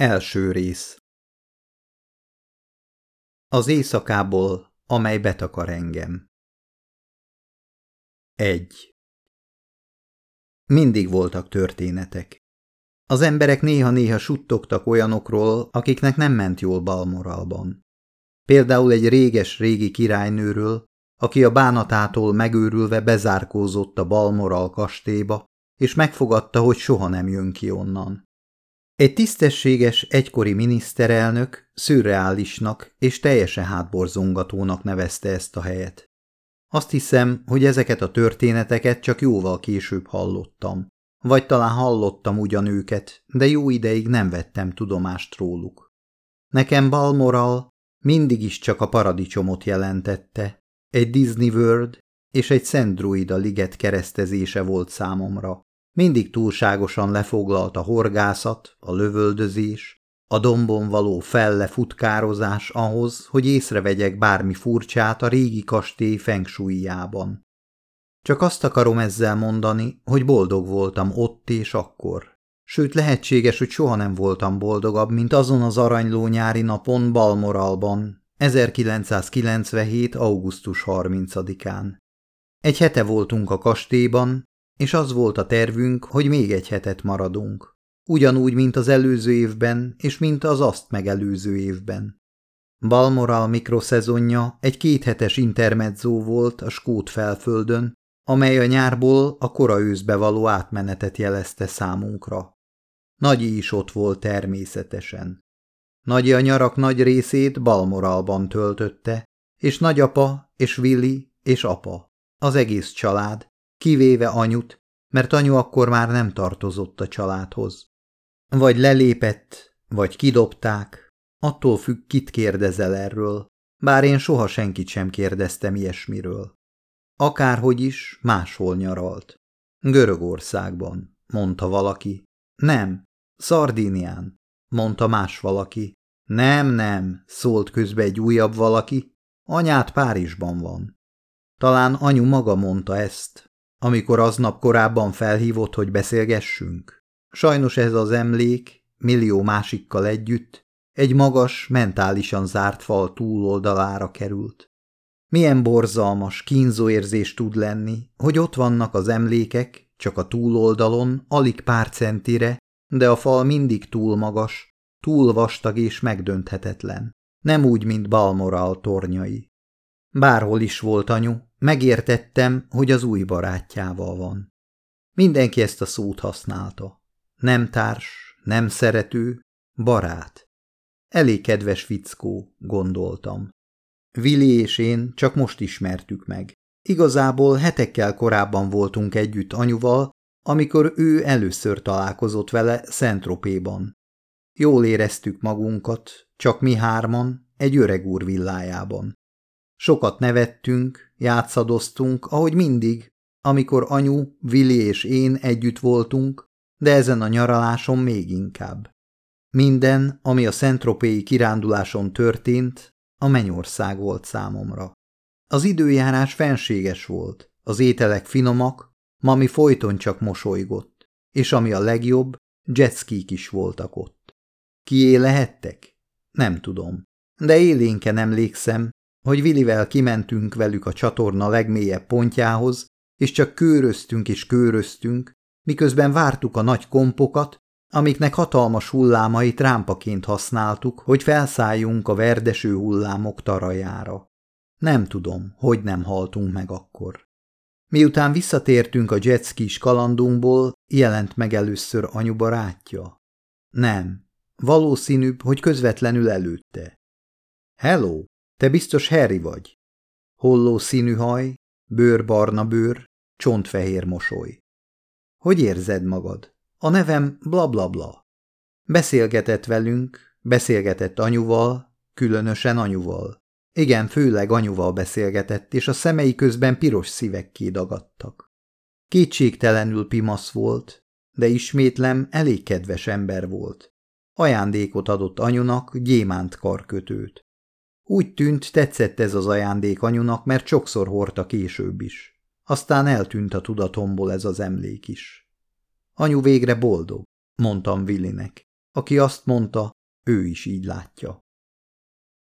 Első rész Az éjszakából, amely betakar engem. Egy. Mindig voltak történetek. Az emberek néha-néha suttogtak olyanokról, akiknek nem ment jól Balmoralban. Például egy réges-régi királynőről, aki a bánatától megőrülve bezárkózott a Balmoral kastélyba, és megfogadta, hogy soha nem jön ki onnan. Egy tisztességes egykori miniszterelnök szürreálisnak és teljesen hátborzongatónak nevezte ezt a helyet. Azt hiszem, hogy ezeket a történeteket csak jóval később hallottam. Vagy talán hallottam ugyan őket, de jó ideig nem vettem tudomást róluk. Nekem Balmoral mindig is csak a paradicsomot jelentette, egy Disney World és egy Szent Druida liget keresztezése volt számomra. Mindig túlságosan lefoglalt a horgászat, a lövöldözés, a dombon való felle-futkározás ahhoz, hogy észrevegyek bármi furcsát a régi kastély fengsúlyjában. Csak azt akarom ezzel mondani, hogy boldog voltam ott és akkor. Sőt, lehetséges, hogy soha nem voltam boldogabb, mint azon az aranyló nyári napon Balmoralban, 1997. augusztus 30-án. Egy hete voltunk a kastélyban, és az volt a tervünk, hogy még egy hetet maradunk. Ugyanúgy, mint az előző évben, és mint az azt megelőző évben. Balmoral mikroszezonja egy kéthetes intermedzó volt a Skót felföldön, amely a nyárból a kora őszbe való átmenetet jelezte számunkra. Nagyi is ott volt természetesen. Nagyi a nyarak nagy részét Balmoralban töltötte, és nagyapa, és Willi, és apa, az egész család, kivéve anyut, mert anyu akkor már nem tartozott a családhoz. Vagy lelépett, vagy kidobták, attól függ, kit kérdezel erről, bár én soha senkit sem kérdeztem ilyesmiről. Akárhogy is, máshol nyaralt. Görögországban, mondta valaki. Nem, Szardínián, mondta más valaki. Nem, nem, szólt közbe egy újabb valaki. Anyát Párizsban van. Talán anyu maga mondta ezt, amikor aznap korábban felhívott, hogy beszélgessünk. Sajnos ez az emlék, millió másikkal együtt, egy magas, mentálisan zárt fal túloldalára került. Milyen borzalmas, kínzó érzés tud lenni, hogy ott vannak az emlékek, csak a túloldalon, alig pár centire, de a fal mindig túl magas, túl vastag és megdönthetetlen. Nem úgy, mint Balmoral tornyai. Bárhol is volt anyu, megértettem, hogy az új barátjával van. Mindenki ezt a szót használta. Nem társ, nem szerető, barát. Elég kedves fickó, gondoltam. Vili és én csak most ismertük meg. Igazából hetekkel korábban voltunk együtt anyuval, amikor ő először találkozott vele Szentropéban. Jól éreztük magunkat, csak mi hárman, egy öreg úr villájában. Sokat nevettünk, játszadoztunk, ahogy mindig, amikor anyu, Vili és én együtt voltunk, de ezen a nyaraláson még inkább. Minden, ami a szentropéi kiránduláson történt, a mennyország volt számomra. Az időjárás fenséges volt, az ételek finomak, mami folyton csak mosolygott, és ami a legjobb, jetskik is voltak ott. Kié lehettek? Nem tudom, de élénken emlékszem, hogy Vilivel kimentünk velük a csatorna legmélyebb pontjához, és csak kőröztünk és kőröztünk, miközben vártuk a nagy kompokat, amiknek hatalmas hullámait rámpaként használtuk, hogy felszálljunk a verdeső hullámok tarajára. Nem tudom, hogy nem haltunk meg akkor. Miután visszatértünk a jetskis kalandunkból, jelent meg először anyu barátja. Nem, valószínűbb, hogy közvetlenül előtte. Hello, te biztos Harry vagy. Holló színű haj, bőr barna bőr, csontfehér mosoly. Hogy érzed magad? A nevem bla bla bla. Beszélgetett velünk, beszélgetett anyuval, különösen anyuval. Igen, főleg anyuval beszélgetett, és a szemei közben piros szívek kidagadtak. Kétségtelenül pimasz volt, de ismétlem elég kedves ember volt. Ajándékot adott anyunak gyémánt karkötőt. Úgy tűnt, tetszett ez az ajándék anyunak, mert sokszor hordta később is. Aztán eltűnt a tudatomból ez az emlék is. Anyu végre boldog, mondtam Willinek. aki azt mondta, ő is így látja.